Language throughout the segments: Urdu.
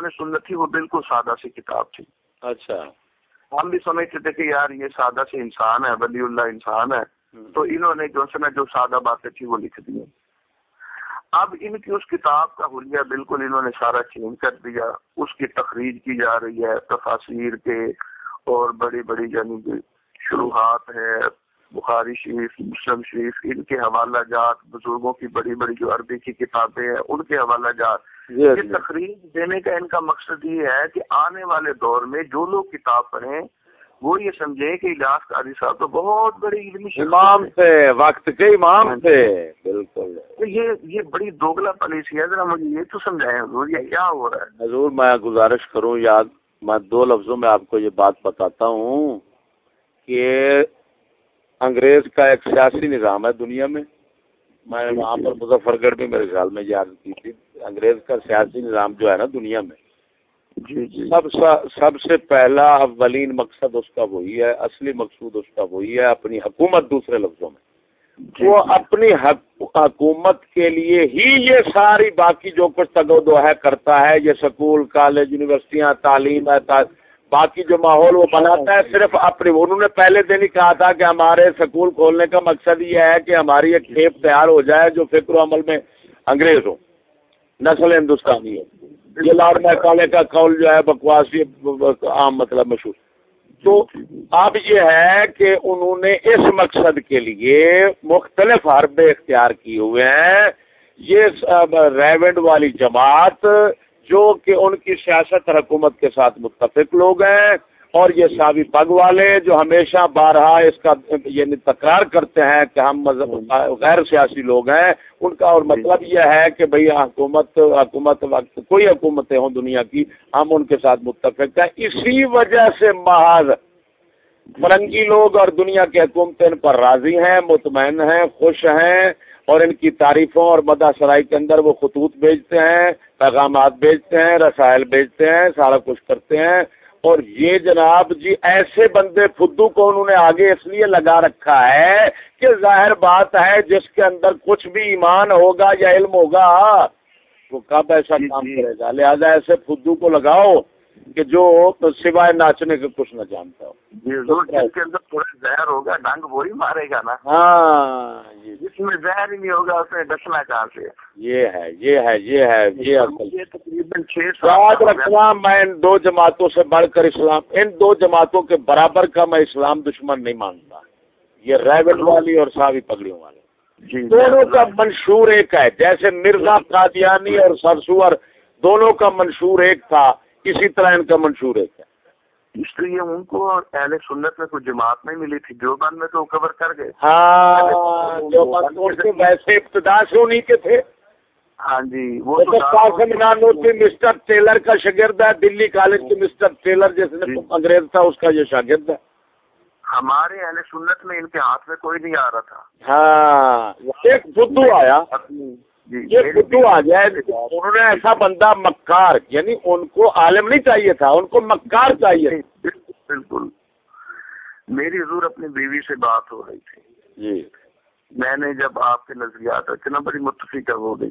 سنت تھی وہ بالکل سادہ سی کتاب تھی۔ اچھا۔ ہم بھی سمجھتے تھے کہ یار یہ سادہ سے انسان ہے ولی اللہ انسان ہے۔ تو انہوں نے جو سنا جو سادہ باتیں تھی وہ لکھ دی۔ اب ان کی اس کتاب کا حلیہ بالکل انہوں نے سارا چینج کر دیا۔ اس کی تخریج کی جا رہی ہے تفاصیر کے اور بڑی بڑی یعنی شروحات ہے بخاری شریف مسلم شریف ان کے حوالہ جات بزرگوں کی بڑی بڑی جو عربی کی کتابیں ہیں ان کے حوالہ جات۔ جی، یہ جی۔ تقریب دینے کا ان کا مقصد یہ ہے کہ آنے والے دور میں جو لوگ کتاب پڑھیں وہ یہ سمجھے کہ اجاز قاری صاحب تو بہت بڑی علمی امام۔ تھے وقت کے امام تھے۔ بالکل۔ تو یہ یہ بڑی دوگلا پالیسی ہے ذرا مجھے یہ تو سمجھائیں حضور یہ کیا ہو رہا ہے؟ حضور میں گزارش کروں یاد میں دو لفظوں میں آپ کو یہ بات بتاتا ہوں کہ انگریز کا ایک سیاسی نظام ہے دنیا میں۔ میں وہاں پر مظفر گڑھ بھی میرے خیال میں یاد کی تھی۔ انگریز کا سیاسی نظام جو ہے نا دنیا میں۔ جی جی۔ سب سب سے پہلا اولین مقصد اس کا وہی ہے اصلی مقصود اس کا وہی ہے اپنی حکومت دوسرے لفظوں میں۔ جی، وہ اپنی حک- حکومت کے لیے ہی یہ ساری باقی جو کچھ تگو دو ہے کرتا ہے یہ سکول کالج یونیورسٹیاں تعلیم ہے تا- باقی جو ماحول وہ بناتا ہے صرف اپنی انہوں نے پہلے دن ہی کہا تھا کہ ہمارے سکول کھولنے کا مقصد یہ ہے کہ ہماری ایک کھیپ تیار ہو جائے جو فکر و عمل میں انگریز ہو نسل ہندوستانی ہے یہ لارڈ میکالے کا قول جو ہے بکواس یہ عام مطلب مشہور۔ تو اب یہ ہے کہ انہوں نے اس مقصد کے لیے مختلف حربے اختیار کیے ہوئے ہیں۔ یہ ریونڈ والی جماعت جو کہ ان کی سیاست اور حکومت کے ساتھ متفق لوگ ہیں اور یہ سابی پگ والے جو ہمیشہ بارہا اس کا یعنی تکرار کرتے ہیں کہ ہم مذہب غیر سیاسی لوگ ہیں، ان کا اور مطلب یہ ہے کہ بھئی حکومت حکومت وقت، کوئی حکومتیں ہوں دنیا کی، ہم ان کے ساتھ متفق ہیں۔ اسی وجہ سے محض فرنگی لوگ اور دنیا کی حکومتیں ان پر راضی ہیں، مطمئن ہیں، خوش ہیں اور ان کی تعریفوں اور مدہ سرائی کے اندر وہ خطوط بیچتے ہیں۔ پیغامات بیچتے ہیں رسائل بیچتے ہیں سارا کچھ کرتے ہیں۔ اور یہ جناب جی ایسے بندے فدو کو انہوں نے آگے اس لیے لگا رکھا ہے کہ ظاہر بات ہے جس کے اندر کچھ بھی ایمان ہوگا یا علم ہوگا وہ کب ایسا جی، کام جی۔ کرے گا؟ لہٰذا ایسے فدو کو لگاؤ۔ کہ جو سوائے ناچنے کے کچھ نہ جانتا ہو۔ جی حضور جس کے اندر تھوڑا زہر ہوگا ڈنگ وہی مارے گا نا۔ ہاں جس میں زہر ہی نہیں ہوگا اس میں ڈسنا کہاں سے یہ ہے یہ ہے یہ ہے یہ تقریباً چھ یاد۔ رکھنا میں ان دو جماعتوں سے بڑھ کر اسلام ان دو جماعتوں کے برابر کا میں اسلام دشمن نہیں مانتا۔ یہ ریبل والی اور ساوی پگڑیوں والے جی دونوں کا منشور ایک ہے۔ جیسے مرزا قادیانی اور سرسور دونوں کا منشور ایک تھا۔ اسی طرح ان کا منشور ہے۔ اس لیے ان کو اہل سنت میں کوئی جماعت نہیں ملی تھی جو بند میں تو کور کر گئے۔ ہاں ویسے ابتدا سے انہیں کے تھے۔ ہاں جی وہ قاسم نانوتوی مسٹر ٹیلر کا شاگرد ہے دلی کالج کے مسٹر ٹیلر جس نے جی۔ انگریز تھا اس کا یہ شاگرد ہے۔ ہمارے اہل سنت میں ان کے ہاتھ میں کوئی نہیں آ رہا تھا۔ ہاں ایک بدھو آیا۔ یہ میری بدھو آ جائے انہوں نے ایسا بندہ مکار یعنی ان کو عالم نہیں چاہیے تھا ان کو مکار چاہیے بالکل میری حضور اپنی بیوی سے بات ہو رہی تھی۔ جی۔ میں نے جب آپ کے نظریات اتنا بڑی متفقہ ہو گئی۔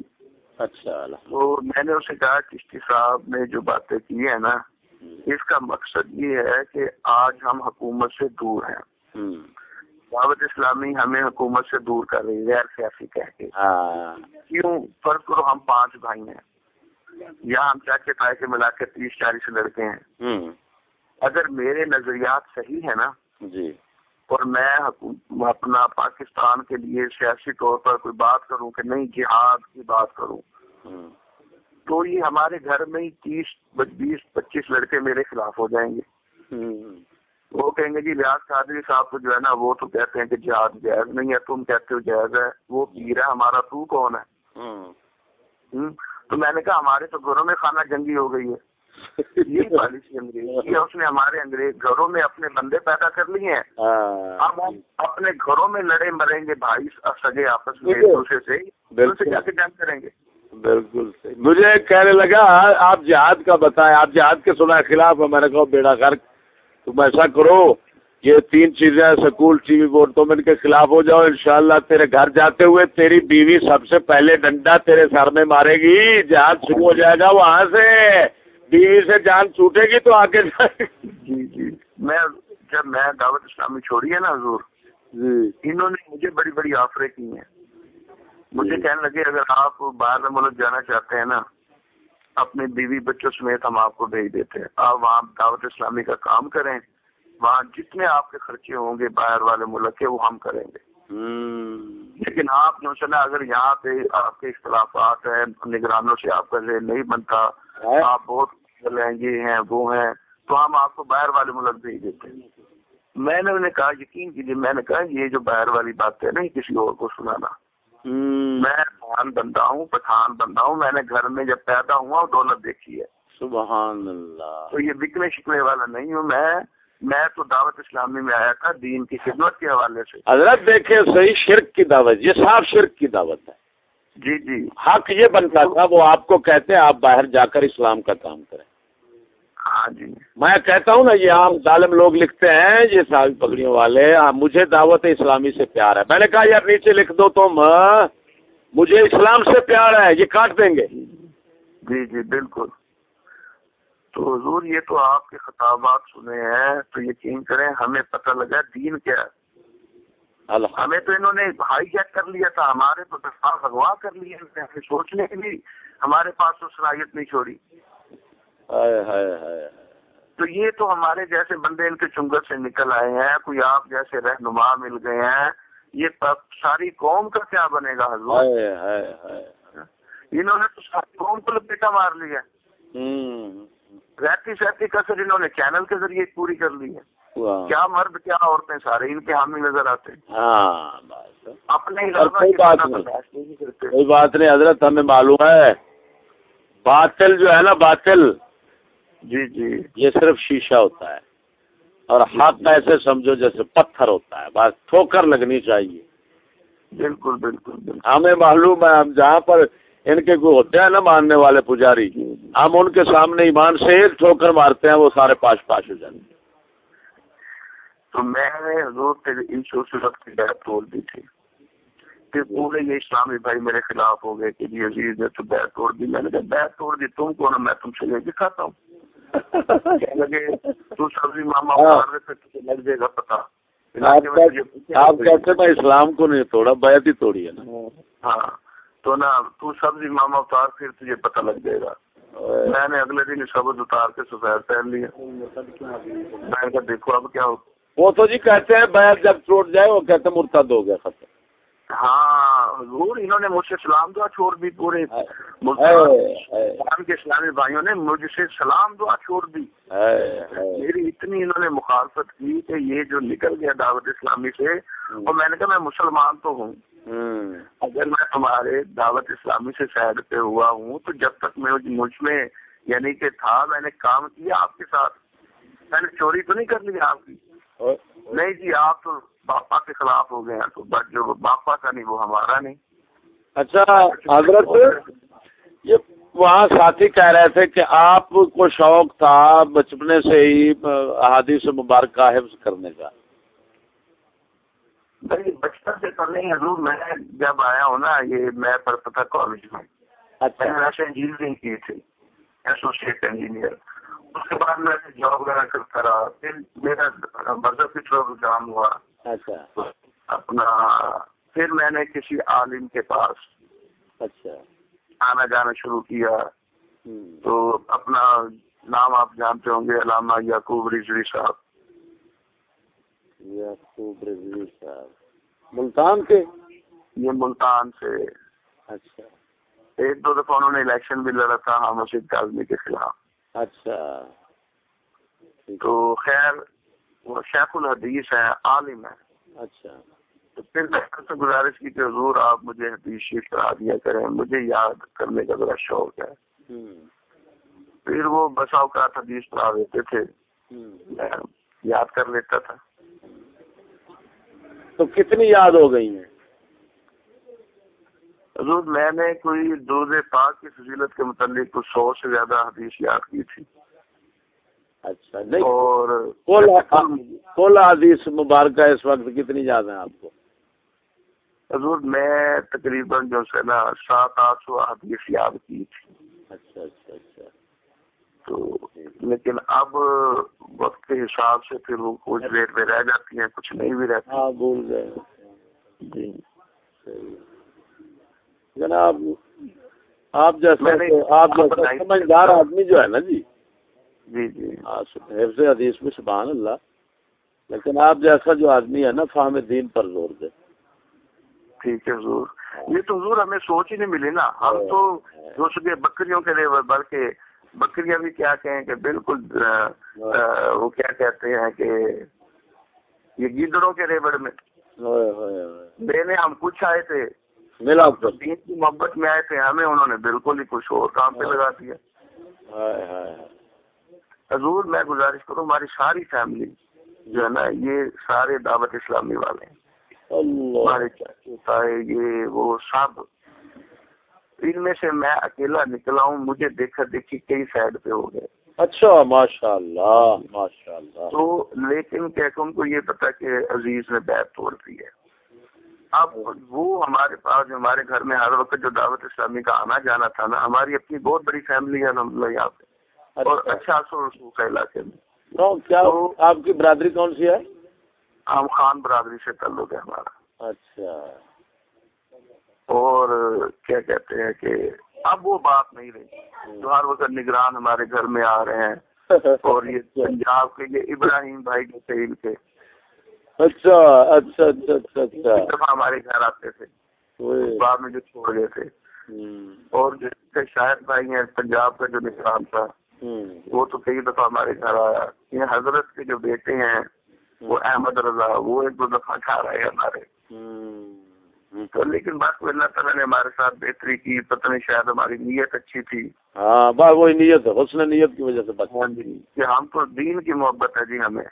اچھا تو میں نے اسے کہا چشتی صاحب نے جو باتیں کی ہیں نا اس کا مقصد یہ ہے کہ آج ہم حکومت سے دور ہیں۔ دعوت اسلامی ہمیں حکومت سے دور کر رہی غیر سیاسی کہہ کے۔ ہاں۔ کیوں؟ فرض کرو ہم پانچ بھائی ہیں۔ یا ہم چاچے تائے کے ملا کے تیس چالیس لڑکے ہیں۔ اگر میرے نظریات صحیح ہیں نا جی۔ اور میں اپنا پاکستان کے لیے سیاسی طور پر کوئی بات کروں کہ نہیں جہاد کی بات کروں تو یہ ہمارے گھر میں ہی تیس بیس پچیس لڑکے میرے خلاف ہو جائیں گے۔ وہ کہیں گے جی ریاض قادری صاحب کو جو ہے نا وہ تو کہتے ہیں کہ جہاد جائز نہیں ہے تم کہتے ہو جائز ہے وہ پیر ہے ہمارا تو کون ہے؟ تو میں نے کہا ہمارے تو گھروں میں خانہ جنگی ہو گئی ہے۔ یہی پالیسی انگریز کی اس نے ہمارے انگریز گھروں میں اپنے بندے پیدا کر لیے ہیں۔ ہاں۔ اب ہم اپنے گھروں میں لڑے مریں گے بھائی سگے آپس میں ایک دوسرے سے سے جا کے جنگ کریں گے۔ بالکل صحیح۔ مجھے کہنے لگا آپ جہاد کا بتائیں آپ جہاد کے سنا خلاف نے کہا بیڑا غرق تم ایسا کرو یہ تین چیزیں سکول ٹی وی بورڈ تم ان کے خلاف ہو جاؤ انشاءاللہ تیرے گھر جاتے ہوئے تیری بیوی سب سے پہلے ڈنڈا تیرے سر میں مارے گی جہاد شروع ہو جائے گا وہاں سے بیوی سے جان چھوٹے گی تو آگے جی جی۔ میں جب میں دعوت اسلامی چھوڑی ہے نا حضور جی۔ انہوں نے مجھے بڑی بڑی آفریں کی ہیں۔ مجھے کہنے لگے اگر آپ باہر ملک جانا چاہتے ہیں نا اپنے بیوی بچوں سمیت ہم آپ کو بھیج دیتے ہیں۔ آپ وہاں دعوت اسلامی کا کام کریں وہاں جتنے آپ کے خرچے ہوں گے باہر والے ملک کے وہ ہم کریں گے۔ لیکن آپ جو سنا اگر یہاں پہ آپ کے اختلافات ہیں نگرانوں سے آپ کا ذہن نہیں بنتا آپ بہت لہنگے ہیں وہ ہیں تو ہم آپ کو باہر والے ملک بھیج دیتے ہیں۔ میں نے انہیں کہا یقین کیجیے میں نے کہا یہ جو باہر والی بات ہے نا کسی اور کو سنانا۔ میں پٹھان بندہ ہوں پٹھان بندہ ہوں میں نے گھر میں جب پیدا ہوا دولت دیکھی ہے۔ سبحان اللہ۔ تو یہ بکنے شکنے والا نہیں ہوں میں میں تو دعوت اسلامی میں آیا تھا دین کی خدمت کے حوالے سے۔ حضرت دیکھیں صحیح شرک کی دعوت یہ صاف شرک کی دعوت ہے۔ جی جی۔ حق یہ بنتا تھا وہ آپ کو کہتے ہیں آپ باہر جا کر اسلام کا کام کریں۔ ہاں جی۔ میں کہتا ہوں نا یہ عام ظالم لوگ لکھتے ہیں یہ ساری پگڑیوں والے مجھے دعوت اسلامی سے پیار ہے۔ میں نے کہا یار نیچے لکھ دو تم۔ مجھے اسلام سے پیار ہے یہ کاٹ دیں گے۔ جی جی بالکل۔ تو حضور یہ تو آپ کے خطابات سنے ہیں تو یقین کریں ہمیں پتہ لگا دین کیا ہے۔ ہمیں تو انہوں نے ہائی جیک کر لیا تھا ہمارے تو دستار اغوا کر لیے سوچنے کے لیے ہمارے پاس تو صلاحیت نہیں چھوڑی۔ تو یہ تو ہمارے جیسے بندے ان کے چنگل سے نکل آئے ہیں کوئی آپ جیسے رہنما مل گئے ہیں یہ ساری قوم کا کیا بنے گا حضور؟ انہوں نے تو ساری قوم کو لپیٹا مار لیا۔ رہتی سہتی کسر انہوں نے چینل کے ذریعے پوری کر لی ہے۔ کیا مرد کیا عورتیں سارے ان کے حامی نظر آتے ہاں اپنے کوئی بات نہیں۔ کوئی بات نہیں حضرت ہمیں معلوم ہے۔ باطل جو ہے نا باطل۔ جی جی۔ یہ صرف شیشہ ہوتا ہے۔ اور حق ایسے سمجھو جیسے پتھر ہوتا ہے۔ بس ٹھوکر لگنی چاہیے۔ بالکل بالکل ہمیں معلوم ہے ہم جہاں پر ان کے کوئی ہوتے ہیں نا ماننے والے پجاری ہم ان کے سامنے ایمان سے ایک ٹھوکر مارتے ہیں وہ سارے پاش پاش ہو جائیں گے تو میں نے حضور کی بیعت توڑ دی تھی کہ پورے یہ اسلامی بھائی میرے خلاف ہو گئے کہ جی عزیز نے تو بیعت توڑ دی۔ میں نے کہا بیعت توڑ دی تم کون میں تم سے یہ دکھاتا ہوں۔ تو سبزی ماما لگ جائے گا پتا۔ آپ کہتے میں اسلام کو نہیں توڑا بیعت ہی توڑی ہے نا۔ ہاں تو نا تو سبزی ماما اتار پھر تجھے پتہ لگ جائے گا۔ میں نے اگلے دن سبز اتار کے سفید پہن لیا۔ میں نے دیکھو اب کیا ہو۔ وہ تو جی کہتے ہیں بیعت جب ٹوٹ جائے وہ کہتے مرتد ہو گیا ختم۔ ہاں حضور انہوں نے مجھ سے سلام دعا چھوڑ دی پورے کے اسلامی بھائیوں نے مجھ سے سلام دعا چھوڑ دی۔ میری اتنی انہوں نے مخالفت کی کہ یہ جو نکل گیا دعوت اسلامی سے اور میں نے کہا میں مسلمان تو ہوں۔ اگر میں تمہارے دعوت اسلامی سے سائڈ پہ ہوا ہوں تو جب تک میں مجھ میں یعنی کہ تھا میں نے کام کیا آپ کے ساتھ۔ میں نے چوری تو نہیں کر لی آپ کی؟ نہیں جی آپ تو باپا کے خلاف ہو گئے ہیں تو بس جو باپا کا نہیں وہ ہمارا نہیں۔ اچھا حضرت یہ وہاں ساتھی کہہ رہے تھے کہ آپ کو شوق تھا بچپنے سے ہی احادیث مبارکہ حفظ کرنے کا۔ بچپن سے تو نہیں حضور میں جب آیا ہوں نا یہ میں پڑھتا کالج میں اچھا۔ انجینئرنگ کی تھی ایسوسیٹ انجینئر اس کے بعد میں جاب وغیرہ کرتا رہا۔ پھر میرا مذہب کی ایگزام ہوا۔ اچھا۔ اپنا پھر میں نے کسی عالم کے پاس اچھا۔ آنا جانا شروع کیا۔ تو اپنا نام آپ جانتے ہوں گے علامہ یعقوب رضوی صاحب۔ یعقوب رضوی صاحب۔ ملتان کے؟ یہ ملتان سے۔ اچھا۔ ایک دو دفعہ انہوں نے الیکشن بھی لڑا تھا ہاں مسجد کاظمی کے خلاف۔ اچھا۔ تو خیر وہ شیخ الحدیث ہے عالم ہے۔ اچھا۔ تو پھر میں سے گزارش کی کہ حضور آپ مجھے حدیث شیخ کرا دیا کریں مجھے یاد کرنے کا ذرا شوق ہے۔ پھر وہ بسا اوقات حدیث پڑھا دیتے تھے۔ میں یاد کر لیتا تھا۔ تو کتنی یاد ہو گئی ہیں؟ حضور میں نے کوئی دو پاک کی فضیلت کے متعلق کچھ سو سے زیادہ حدیث یاد کی تھی۔ اچھا نہیں. اور کل حدیث مبارکہ اس وقت کتنی یاد ہیں آپ کو؟ حضور میں تقریباً جو ہے نا سات آٹھ سو حدیث یاد کی تھی۔ اچھا اچھا اچھا۔ تو لیکن اب وقت کے حساب سے پھر وہ کچھ ریٹ پہ رہ جاتی ہیں کچھ نہیں بھی رہتی۔ ہاں بھول گئے۔ جی۔ جناب آپ جیسا آپ جیسا سمجھدار آدمی جو ہے نا جی جی جی۔ حفظ حدیث میں سبحان اللہ۔ لیکن آپ جیسا جو آدمی ہے نا فہم دین پر زور دے۔ ٹھیک ہے حضور۔ یہ تو حضور ہمیں سوچ ہی نہیں ملی نا۔ ہم تو جو سکے بکریوں کے لیے بلکہ بکریاں بھی کیا کہیں کہ بالکل وہ کیا کہتے ہیں کہ یہ گیدڑوں کے ریبڑ میں۔ دینے ہم کچھ آئے تھے۔ ملا دین کی محبت میں آئے تھے ہمیں انہوں نے بالکل ہی کچھ اور کام پہ لگا دیا۔ حضور میں گزارش کروں ہماری ساری فیملی جو ہے نا یہ سارے دعوت اسلامی والے ہیں۔ ہمارے چاچو یہ وہ سب۔ ان میں سے میں اکیلا نکلا ہوں مجھے دیکھا دیکھی کئی سائڈ پہ ہو گئے۔ اچھا ماشاء اللہ ماشاء اللہ تو لیکن ان کو یہ پتا کہ عزیز نے بیت توڑ دی ہے۔ اب وہ ہمارے پاس ہمارے گھر میں ہر وقت جو دعوت اسلامی کا آنا جانا تھا نا ہماری اپنی بہت بڑی فیملی ہے الحمد للہ یہاں پہ۔ اور اچھا سو رسو کا علاقے میں۔ کیا آپ کی برادری کون سی ہے؟ ہم خان برادری سے تعلق ہے ہمارا۔ اچھا۔ اور کیا کہتے ہیں کہ اب وہ بات نہیں رہی۔ جو ہر وقت نگران ہمارے گھر میں آ رہے ہیں۔ اور یہ پنجاب کے یہ ابراہیم بھائی کے تیل کے۔ اچھا اچھا اچھا اچھا اچھا۔ ہمارے گھر آتے تھے۔ بعد میں جو چھوڑ گئے تھے۔ اور جو شاہد بھائی ہیں پنجاب کا جو نگران تھا۔ وہ تو کئی دفعہ ہمارے گھر آیا۔ یہ حضرت کے جو بیٹے ہیں وہ احمد رضا وہ ایک دو دفعہ کھا رہے ہیں ہمارے۔ تو لیکن بات اللہ تعالیٰ نے ہمارے ساتھ بہتری کی پتہ نہیں شاید ہماری نیت اچھی تھی۔ ہاں بس وہی نیت ہے حسن نیت کی وجہ سے ہاں جی کہ ہم تو دین کی محبت ہے جی ہمیں۔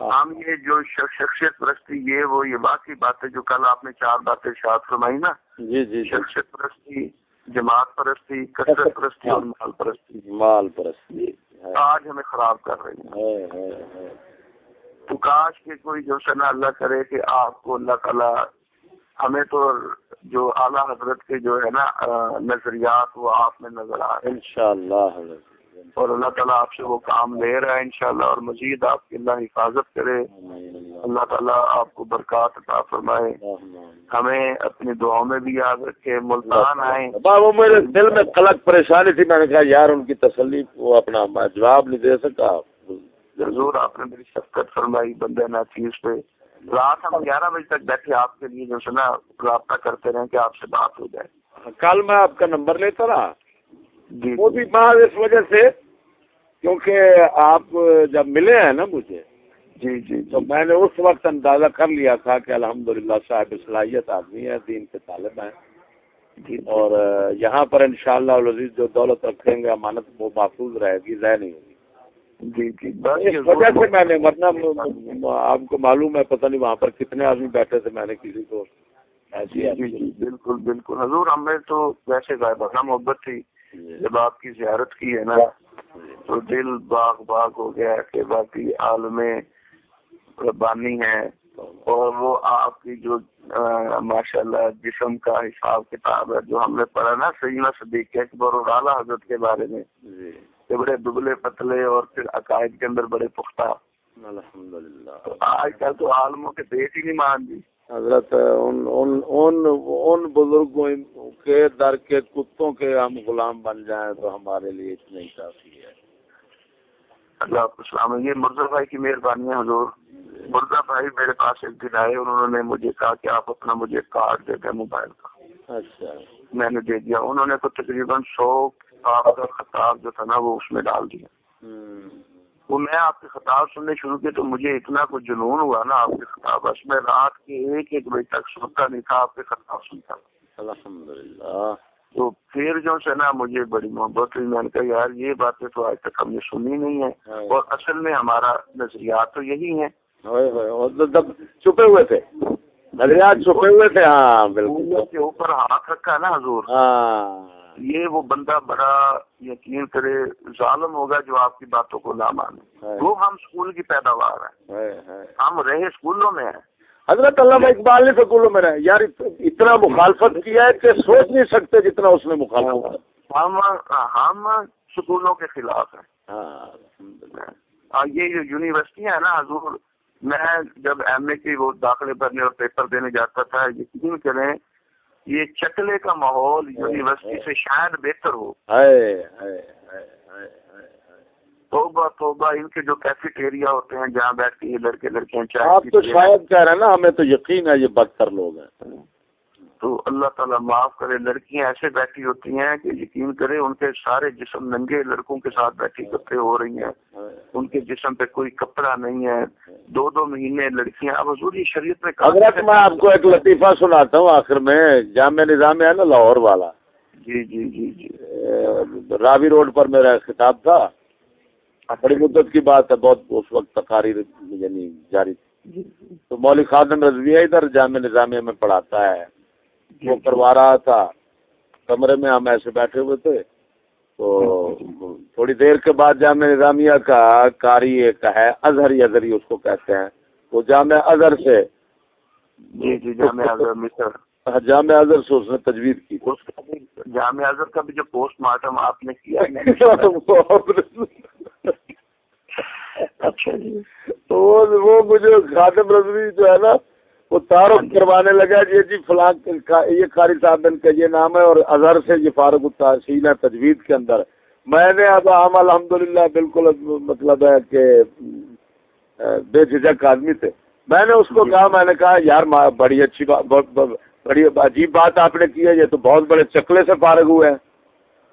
ہم یہ جو شخصیت پرستی یہ وہ یہ باقی باتیں جو کل آپ نے چار باتیں شاد فرمائی نا۔ جی جی۔ شخصیت پرستی جماعت پرستی کثرت پرستی اور مال پرستی۔ مال پرستی آج ہمیں خراب کر رہی ہیں۔ تو کاش کے کوئی جو سنا اللہ کرے کہ آپ کو اللہ تعالیٰ ہمیں تو جو اعلیٰ حضرت کے جو ہے نا نظریات وہ آپ میں نظر آ رہے ہیں۔ انشاءاللہ اور اللہ تعالیٰ آپ سے وہ کام لے رہا ہے انشاءاللہ اور مزید آپ کی اللہ حفاظت کرے۔ اللہ تعالیٰ آپ کو برکات عطا فرمائے۔ ہمیں اپنی دعاؤں میں بھی یاد رکھے ملتان آئے وہ میرے دل میں کلک پریشانی تھی میں نے کہا یار ان کی تسلی وہ اپنا جواب نہیں دے سکا۔ ضرور آپ نے میری شفقت فرمائی بندے نا چیز پہ رات ہم گیارہ بجے تک بیٹھے آپ کے لیے جو سنا رابطہ کرتے رہے کہ آپ سے بات ہو جائے۔ کل میں آپ کا نمبر لیتا رہا۔ جی وہ بھی بعض اس وجہ سے کیونکہ آپ جب ملے ہیں نا مجھے جی جی تو میں نے اس وقت اندازہ کر لیا تھا کہ الحمدللہ صاحب صلاحیت آدمی ہے دین کے طالب ہیں۔ جی اور یہاں پر انشاءاللہ شاء جو دولت رکھیں گے امانت وہ محفوظ رہے گی ضائع نہیں ہوگی۔ جی جی۔ وجہ سے میں نے ورنہ آپ کو معلوم ہے پتہ نہیں وہاں پر کتنے آدمی بیٹھے تھے میں نے کسی کو جی جی بالکل بالکل۔ حضور ہمیں تو ویسے غائبانہ محبت تھی۔ جی۔ جب آپ کی زیارت کی ہے نا تو دل باغ باغ ہو گیا کہ باقی عالم ربانی ہے اور وہ آپ کی جو ماشاء اللہ جسم کا حساب کتاب ہے جو ہم نے پڑھا نا سیدنا صدیق اکبر اور اعلیٰ حضرت کے بارے میں جی۔ کہ بڑے دبلے پتلے اور پھر عقائد کے اندر بڑے پختہ۔ الحمد للہ آج کل تو عالموں کے دیکھ ہی نہیں مان جی حضرت ان ان ان, ان بزرگوں کے در کے کتوں کے ہم غلام بن جائیں تو ہمارے لیے اتنا ہی کافی ہے۔ اللہ السلام یہ مرزا بھائی کی مہربانی ہے حضور۔ مرزا بھائی میرے پاس ایک دن آئے انہوں نے مجھے کہا کہ آپ اپنا مجھے کارڈ دے دیں موبائل کا۔ اچھا۔ میں نے دے دیا۔ انہوں نے تو تقریباً سو کا خطاب جو تھا نا وہ اس میں ڈال دیا۔ وہ میں آپ کے خطاب سننے شروع کیے تو مجھے اتنا کچھ جنون ہوا نا آپ کے خطاب۔ بس میں رات کے ایک ایک بجے تک سنتا نہیں تھا آپ کے خطاب سنتا۔ الحمد للہ تو پھر جو سے نا مجھے بڑی محبت ہوئی۔ میں نے کہا یار یہ باتیں تو آج تک ہم نے سنی نہیں ہے ہاں۔ اور اصل میں ہمارا نظریات تو یہی ہیں۔ چھپے ہوئے تھے۔ نظریات چھپے ہوئے تھے۔ ہاں بالکل۔ کے اوپر ہاتھ رکھا نا حضور۔ ہاں۔ یہ وہ بندہ بڑا یقین کرے ظالم ہوگا جو آپ کی باتوں کو نہ مانے۔ وہ ہم اسکول کی پیداوار ہیں۔ ہم رہے اسکولوں میں ہیں۔ حضرت اللہ اقبال نے سکولوں میں رہے۔ یار اتنا مخالفت کیا ہے کہ سوچ نہیں سکتے جتنا اس نے مخالفت ہم ہم اسکولوں کے خلاف ہیں۔ ہاں یہ جو یونیورسٹیاں ہیں نا حضور میں جب ایم اے کی وہ داخلے بھرنے اور پیپر دینے جاتا تھا یقین کریں یہ چکلے کا ماحول یونیورسٹی سے شاید بہتر ہو۔ توبہ توبہ ان کے جو کیفیٹیریا ہوتے ہیں جہاں بیٹھ کے لڑکے لڑکیاں آپ تو شاید کہہ رہے ہیں نا ہمیں تو یقین ہے یہ بدتر لوگ ہیں۔ تو اللہ تعالیٰ معاف کرے لڑکیاں ایسے بیٹھی ہوتی ہیں کہ یقین کرے ان کے سارے جسم ننگے لڑکوں کے ساتھ بیٹھی کپڑے ہو رہی ہیں۔ ان کے جسم پہ کوئی کپڑا نہیں ہے۔ دو دو مہینے لڑکیاں اب حضور شریعت میں اگر میں آپ کو ایک لطیفہ سناتا ہوں آخر میں جامع نظام ہے نا لاہور والا۔ جی جی جی جی۔ راوی روڈ پر میرا خطاب تھا۔ بڑی مدت کی بات ہے بہت اس وقت تقاریر یعنی جاری تھی۔ جی، جی۔ تو مولک خادم رضویہ ادھر جامع نظامیہ میں پڑھاتا ہے۔ وہ کروا رہا تھا۔ کمرے میں ہم ایسے بیٹھے ہوئے تھے۔ تو تھوڑی دیر کے بعد جامع نظامیہ کا کاری ایک ہے اظہری اظہری اس کو کہتے ہیں۔ وہ جامع اظہر سے جی جی جامع اظہر ہاں، جامع اظہر سے اس نے تجویز کی۔ جامع اظہر کا بھی جو پوسٹ مارٹم آپ نے کیا اچھا جی۔ تو وہ مجھے خادم رضوی جو ہے نا وہ تعارف کروانے لگا یہ جی فلاں یہ قاری صاحب کا یہ نام ہے اور اظہر سے یہ فاروق التحصیل ہے تجوید کے اندر۔ میں نے اب ہم الحمد للہ بالکل مطلب ہے کہ بے جھجک آدمی تھے۔ میں نے اس کو کہا میں نے کہا یار بڑی اچھی بڑی عجیب بات آپ نے کی ہے یہ تو بہت بڑے چکلے سے فارغ ہوئے ہیں۔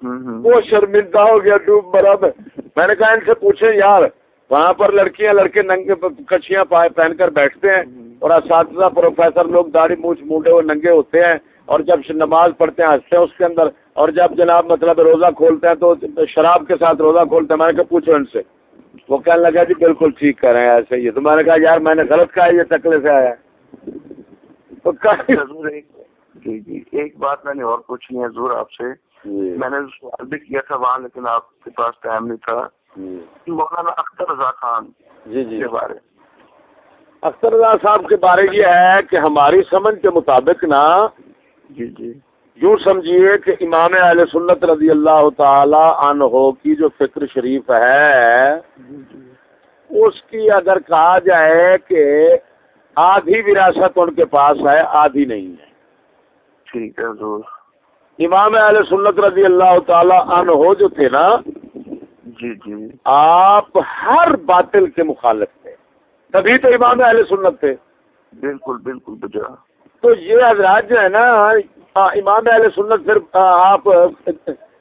وہ شرمندہ ہو گیا ڈوب برابر میں۔ نے کہا ان سے پوچھے یار وہاں پر لڑکیاں لڑکے ننگے کچھیاں پہن کر بیٹھتے ہیں۔ اور اساتذہ پروفیسر لوگ داڑھی مونچھ مونڈے وہ ننگے ہوتے ہیں۔ اور جب نماز پڑھتے ہیں ہنستے ہیں اس کے اندر۔ اور جب جناب مطلب روزہ کھولتے ہیں تو شراب کے ساتھ روزہ کھولتے ہیں۔ میں نے کہا پوچھو ان سے۔ وہ کہنے لگا جی بالکل ٹھیک کر رہے ہیں ایسے ہی تو میں نے کہا یار میں نے غلط کہا یہ چکلے سے آیا تو جی جی ایک بات میں نے اور پوچھنی ہے۔ زور آپ سے۔ میں نے سوال بھی کیا تھا وہاں لیکن آپ کے پاس ٹائم نہیں تھا۔ جی۔ مولانا اختر رضا خان جی جی۔ کے بارے۔ اختر رضا صاحب کے بارے یہ ہے کہ ہماری سمجھ کے مطابق نا جی جی۔ یوں سمجھیے کہ امام علیہ سنت رضی اللہ تعالی عنہ کی جو فکر شریف ہے اس کی اگر کہا جائے کہ آدھی وراثت ان کے پاس ہے آدھی نہیں ہے۔ ٹھیک ہے امام علیہ سنت رضی اللہ تعالی عنہ جو تھے نا جی جی۔ آپ ہر باطل کے مخالف تھے۔ تبھی تو امام اہل سنت تھے۔ بالکل بالکل بجا۔ تو یہ حضرات جو ہے نا امام اہل سنت پھر آپ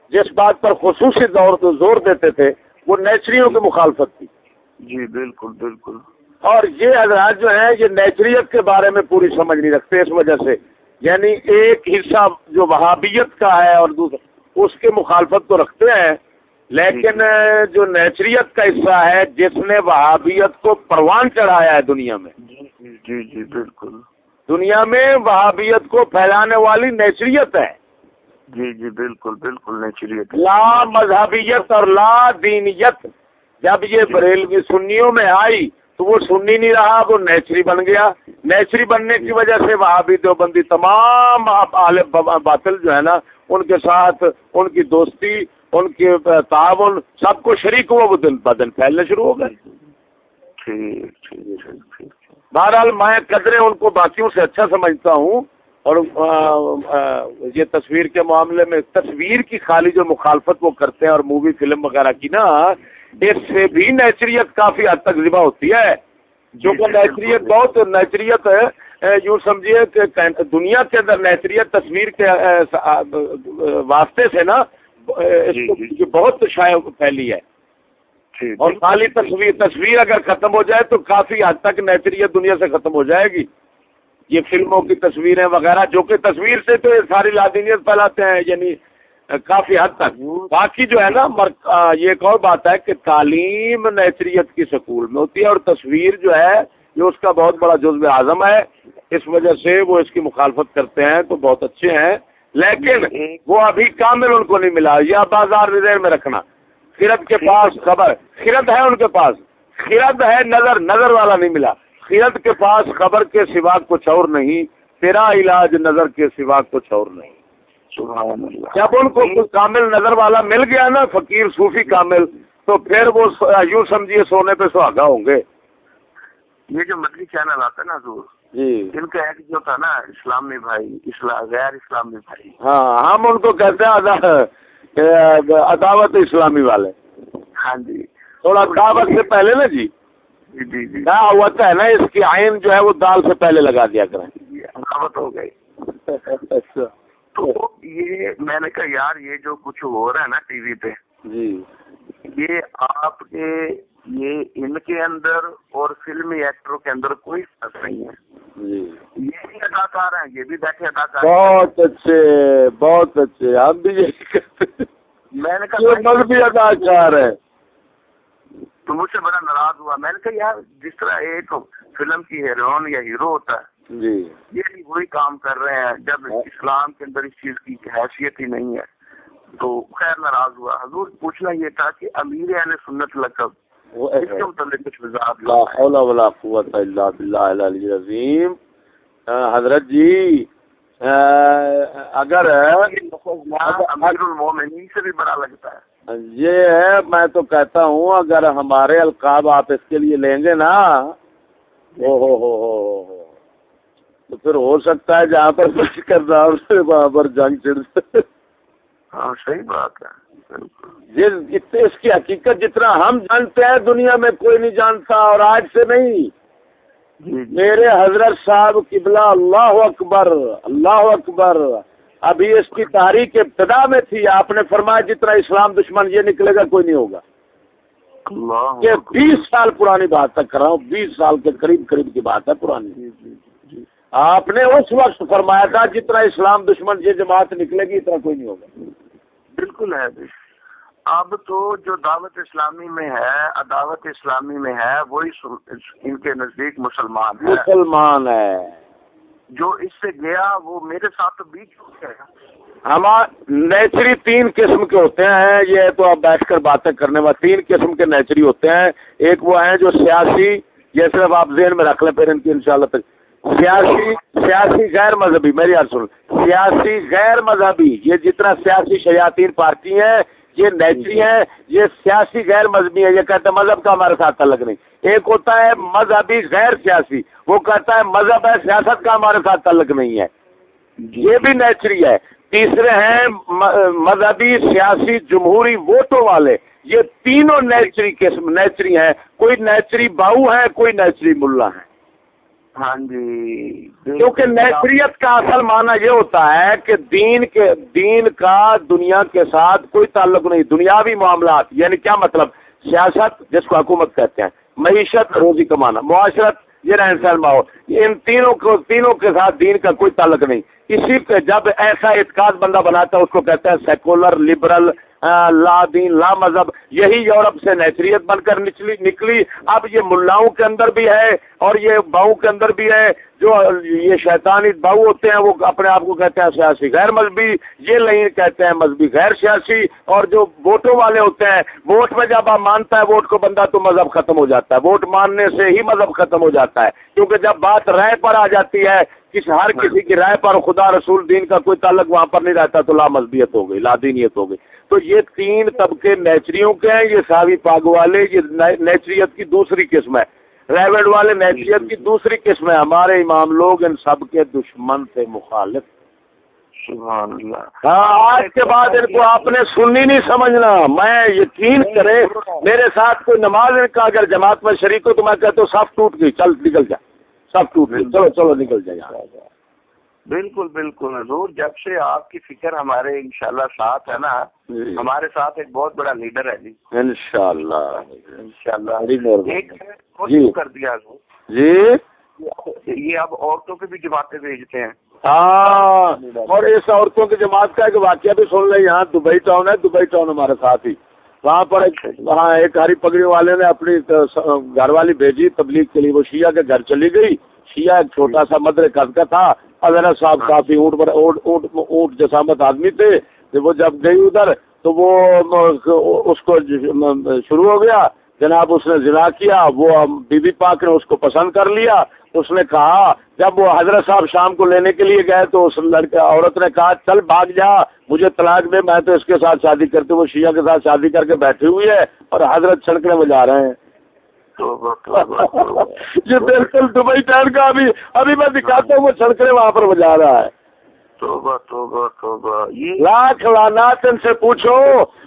جس بات پر خصوصی دور تو زور دیتے تھے وہ نیچریوں کی مخالفت تھی۔ جی بالکل بالکل۔ اور یہ حضرات جو ہیں یہ نیچریت کے بارے میں پوری سمجھ نہیں رکھتے اس وجہ سے۔ یعنی ایک حصہ جو وہابیت کا ہے اور دوسرا اس کے مخالفت تو رکھتے ہیں لیکن جو نیچریت کا حصہ ہے جس نے وہابیت کو پروان چڑھایا ہے دنیا میں۔ جی جی جی بالکل۔ دنیا میں وہابیت کو پھیلانے والی نیچریت ہے۔ جی جی بالکل بالکل نیچریت لا مذہبیت اور لا دینیت۔ جب یہ جی۔ بریلوی سنیوں میں آئی تو وہ سنی نہیں رہا وہ نیچری بن گیا۔ نیچری بننے کی وجہ سے وہابی دیوبندی تمام باطل جو ہے نا ان کے ساتھ ان کی دوستی ان کے تعاون سب کو شریک ہوا وہ دن بدن پھیلنے شروع ہو گئے۔ بہرحال میں قدرے ان کو باقیوں سے اچھا سمجھتا ہوں اور یہ تصویر کے معاملے میں تصویر کی خالی جو مخالفت وہ کرتے ہیں اور مووی فلم وغیرہ کی نا اس سے بھی نیچریت کافی حد تک ذبح ہوتی ہے۔ جو کہ نیچریت بہت نیچریت یوں سمجھیے کہ دنیا کے اندر نیچریت تصویر کے واسطے سے نا جی، جی۔ بہت شائع پھیلی ہے۔ جی، اور خالی تصویر تصویر اگر ختم ہو جائے تو کافی حد تک نیچریت دنیا سے ختم ہو جائے گی۔ یہ فلموں کی تصویریں وغیرہ جو کہ تصویر سے تو ساری لادینیت پھیلاتے ہیں یعنی کافی حد تک۔ باقی جو ہے نا یہ ایک اور بات ہے کہ تعلیم نیچریت کی سکول میں ہوتی ہے اور تصویر جو ہے یہ اس کا بہت بڑا جزو اعظم ہے۔ اس وجہ سے وہ اس کی مخالفت کرتے ہیں تو بہت اچھے ہیں۔ لیکن وہ ابھی کامل ان کو نہیں ملا۔ یا بازار ذہن میں رکھنا۔ خرد کے پاس خبر۔ خرد ہے ان کے پاس۔ خرد ہے نظر نظر والا نہیں ملا۔ خرد کے پاس خبر کے سوا کچھ اور نہیں۔ تیرا علاج نظر کے سوا کچھ اور نہیں۔ جب ان کو کامل نظر والا مل گیا نا فقیر صوفی کامل تو پھر وہ یوں سمجھیے سونے پہ سہاگا ہوں گے۔ یہ جو مدنی چینل آتا ہے نا حضور جی۔ ان کا ایک جو تھا نا اسلامی بھائی اسلام غیر اسلامی بھائی۔ ہاں ہم ان کو کہتے ہیں عداوت اسلامی والے۔ ہاں جی۔ تھوڑا دعوت سے پہلے نا جی۔ جی جی جی۔ ہوتا ہے نا اس کی آئین جو ہے وہ دال سے پہلے لگا دیا کریں۔ عداوت ہو گئی۔ اچھا۔ تو یہ میں نے کہا یار یہ جو کچھ ہو رہا ہے نا ٹی وی پہ جی۔ یہ آپ کے یہ ان کے اندر اور فلمی ایکٹروں کے اندر کوئی فرق نہیں ہے۔ جی۔ یہ بھی اداکار ہیں یہ بھی بیٹھے اداکار بہت اچھے بہت اچھے۔ ہم بھی یہی کرتے میں نے کہا مذہبی اداکار ہے۔ تو مجھ سے بڑا ناراض ہوا۔ میں نے کہا یار جس طرح ایک فلم کی ہیروئن یا ہیرو ہوتا ہے جی۔ یہ بھی وہی کام کر رہے ہیں۔ جب اسلام کے اندر اس چیز کی حیثیت ہی نہیں ہے تو خیر ناراض ہوا۔ حضور پوچھنا یہ تھا کہ امیر اہل سنت لقب وہ اس کے متعلق کچھ وضاحت لا حول ولا قوت الا باللہ العلی العظیم۔ حضرت جی اگر امیر المومنین سے بھی بڑا لگتا ہے۔ یہ ہے میں تو کہتا ہوں اگر ہمارے القاب آپ اس کے لیے لیں گے نا۔ او ہو ہو ہو ہو۔ تو پھر ہو سکتا ہے جہاں پر کچھ کرنا وہاں پر جنگ چڑ ہاں صحیح بات ہے۔ جس جتنے اس کی حقیقت جتنا ہم جانتے ہیں دنیا میں کوئی نہیں جانتا اور آج سے نہیں۔ جی جی۔ میرے حضرت صاحب قبلہ اللہ اکبر اللہ اکبر۔ ابھی اس کی تاریخ ابتدا میں تھی۔ آپ نے فرمایا جتنا اسلام دشمن یہ نکلے گا کوئی نہیں ہوگا۔ یہ بیس سال پرانی بات تک کر رہا ہوں بیس سال کے قریب قریب کی بات ہے پرانی۔ جی۔ آپ نے اس وقت فرمایا تھا جتنا اسلام دشمن یہ جماعت نکلے گی اتنا کوئی نہیں ہوگا۔ بالکل ہے اب تو جو دعوت اسلامی میں ہے عداوت اسلامی میں ہے وہی ان کے نزدیک مسلمان ہے۔ مسلمان ہے۔ جو اس سے گیا وہ میرے ساتھ تو بیچ ہو گیا ہمارے نیچری تین قسم کے ہوتے ہیں۔ یہ تو آپ بیٹھ کر باتیں کرنے والے تین قسم کے نیچری ہوتے ہیں۔ ایک وہ ہیں جو سیاسی یہ صرف آپ ذہن میں رکھ لیں پھر ان کی انشاءاللہ تک سیاسی سیاسی غیر مذہبی میری سن۔ سیاسی غیر مذہبی یہ جتنا سیاسی شیاطین پارٹی ہیں یہ نیچری ہیں یہ سیاسی غیر مذہبی ہیں یہ کہتے ہیں مذہب کا ہمارے ساتھ تعلق نہیں۔ ایک ہوتا ہے مذہبی غیر سیاسی وہ کہتا ہے مذہب ہے سیاست کا ہمارے ساتھ تعلق نہیں ہے۔ یہ بھی نیچری ہے۔ تیسرے ہیں مذہبی سیاسی جمہوری ووٹوں والے۔ یہ تینوں نیچری قسم نیچری ہیں۔ کوئی نیچری باؤ ہے کوئی نیچری ملا ہے۔ ہاں جی کیونکہ نیچریت کا اصل معنی یہ ہوتا ہے کہ دین کے، دین کا دنیا کے ساتھ کوئی تعلق نہیں، دنیاوی معاملات یعنی کیا مطلب؟ سیاست، جس کو حکومت کہتے ہیں۔ معیشت، روزی کمانا۔ معاشرت، یہ رہن سہن ماحول ان تینوں کو، تینوں کے ساتھ دین کا کوئی تعلق نہیں۔ اسی پہ جب ایسا اعتقاد بندہ بناتا ہے، اس کو کہتے ہیں سیکولر، لبرل لا دین، لا مذہب، یہی یورپ سے نیچریت بن کر نچلی، نکلی۔ اب یہ ملاؤں کے اندر بھی ہے اور یہ باؤں کے اندر بھی ہے۔ جو یہ شیطانی باؤ ہوتے ہیں، وہ اپنے آپ کو کہتے ہیں سیاسی غیر مذہبی۔ یہ لائن کہتے ہیں مذہبی غیر سیاسی۔ اور جو ووٹوں والے ہوتے ہیں، ووٹ میں جب آپ مانتا ہے ووٹ کو، بندہ تو مذہب ختم ہو جاتا ہے۔ ووٹ ماننے سے ہی مذہب ختم ہو جاتا ہے۔ کیونکہ جب بات رائے پر آ جاتی ہے، کس ہر کسی کی رائے پر خدا رسول دین کا کوئی تعلق وہاں پر نہیں رہتا، تو لا مذہبیت ہو گئی، لا دینیت ہو گئی۔ تو یہ تین طبقے نیچریوں کے ہیں یہ ساوی پاگ والے یہ نیچریت کی دوسری قسم ہے۔ ریوڈ والے نیچریت کی دوسری قسم ہے۔ ہمارے امام لوگ ان سب کے دشمن سے مخالف۔ سبحان اللہ۔ ہاں آج کے بعد ان کو آپ نے سننی نہیں سمجھنا۔ میں یقین کرے میرے ساتھ کوئی نماز کا اگر جماعت میں شریک ہو تو میں کہتا ہوں سب ٹوٹ گئی چل نکل جا۔ سب ٹوٹ گئی۔ چلو چلو نکل جائے یہاں۔ بالکل بالکل۔ حضور جب سے آپ کی فکر ہمارے انشاءاللہ ساتھ ہے نا جی۔ ہمارے ساتھ ایک بہت بڑا لیڈر ہے جی۔ انشاءاللہ۔ انشاءاللہ۔ ایک وہ جی۔ شروع کر دیا حضور جی۔ یہ اب عورتوں کی بھی جماعتیں بھیجتے ہیں۔ ہاں اور اس عورتوں کی جماعت کا ایک واقعہ بھی سن لیں۔ یہاں دبئی ٹاؤن ہے دبئی ٹاؤن ہمارے ساتھ ہی وہاں پر ایک وہاں ایک ہری پگڑی والے نے اپنی گھر والی بھیجی تبلیغ کے لیے وہ شیعہ کے گھر چلی گئی۔ شیعہ ایک چھوٹا سا مدر قد کا تھا۔ حضرت صاحب کافی اونٹ پر اونٹ اونٹ اونٹ جسامت آدمی تھے تو وہ جب گئی ادھر تو وہ اس کو شروع ہو گیا۔ جناب اس نے زنا کیا وہ بی بی پاک نے اس کو پسند کر لیا۔ اس نے کہا جب وہ حضرت صاحب شام کو لینے کے لیے گئے تو اس لڑکے عورت نے کہا چل بھاگ جا مجھے طلاق دے میں تو اس کے ساتھ شادی کرتے وہ شیعہ کے ساتھ شادی کر کے بیٹھی ہوئی ہے اور حضرت چھڑکنے میں جا رہے ہیں۔ یہ بالکل دبئی ٹائم کا ابھی ابھی میں دکھاتا ہوں وہ سڑکیں وہاں پر بجا رہا ہے۔ توبہ توبہ توبہ۔ یہ لاکھ لانات ان سے پوچھو،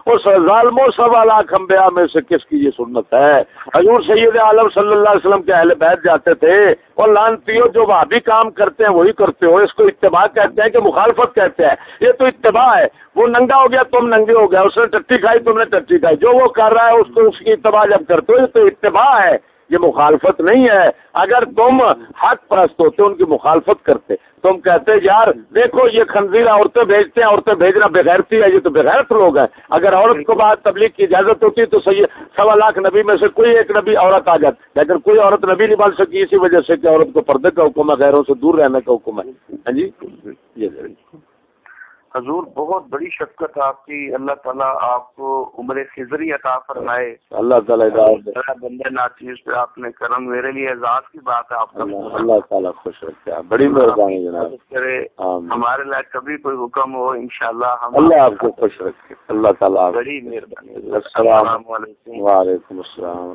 اس ظالم و سوا لاکھ انبیاء میں سے کس کی یہ سنت ہے؟ حضور سید عالم صلی اللہ علیہ وسلم کے اہل بیت جاتے تھے، اور لانتی جو وہ بھی کام کرتے ہیں، وہی کرتے ہو۔ اس کو اتباع کہتے ہیں کہ مخالفت کہتے ہیں۔ یہ تو اتباع ہے۔ وہ ننگا ہو گیا، تم ننگے ہو گیا اس نے ٹٹی کھائی، تم نے ٹٹی کھائی۔ جو وہ کر رہا ہے، اس کو اس کی اتباع جب کرتے ہو، یہ تو اتباع ہے۔ یہ مخالفت نہیں ہے۔ اگر تم حق پرست ہوتے، ان کی مخالفت کرتے۔ تم کہتے، یار، دیکھو، یہ خنزیر عورتیں بھیجتے ہیں، عورتیں بھیجنا بغیرتی ہے، یہ تو بغیرت لوگ ہیں۔ اگر عورت کو بعد تبلیغ کی اجازت ہوتی تو صحیح سوا لاکھ نبی میں سے کوئی ایک نبی عورت آ جاتی۔ لیکن کوئی عورت نبی نہیں بن سکی اسی وجہ سے کہ عورت کو پردے کا حکم ہے، غیروں سے دور رہنے کا حکم ہے۔ ہاں جی؟ یہ حضور بہت بڑی شفقت آپ کی اللہ تعالیٰ آپ کو عمر خزری عطا فرمائے۔ اللہ تعالیٰ بندے ناچیز پہ آپ نے کرم میرے لیے اعزاز کی بات ہے آپ کا اللہ تعالیٰ خوش رکھے۔ بڑی مہربانی جناب۔ کرے۔ ہمارے لائق کبھی کوئی حکم ہو انشاءاللہ ہم اللہ آپ کو خوش رکھے۔ اللہ تعالیٰ بڑی مہربانی۔ السلام علیکم۔ وعلیکم السلام۔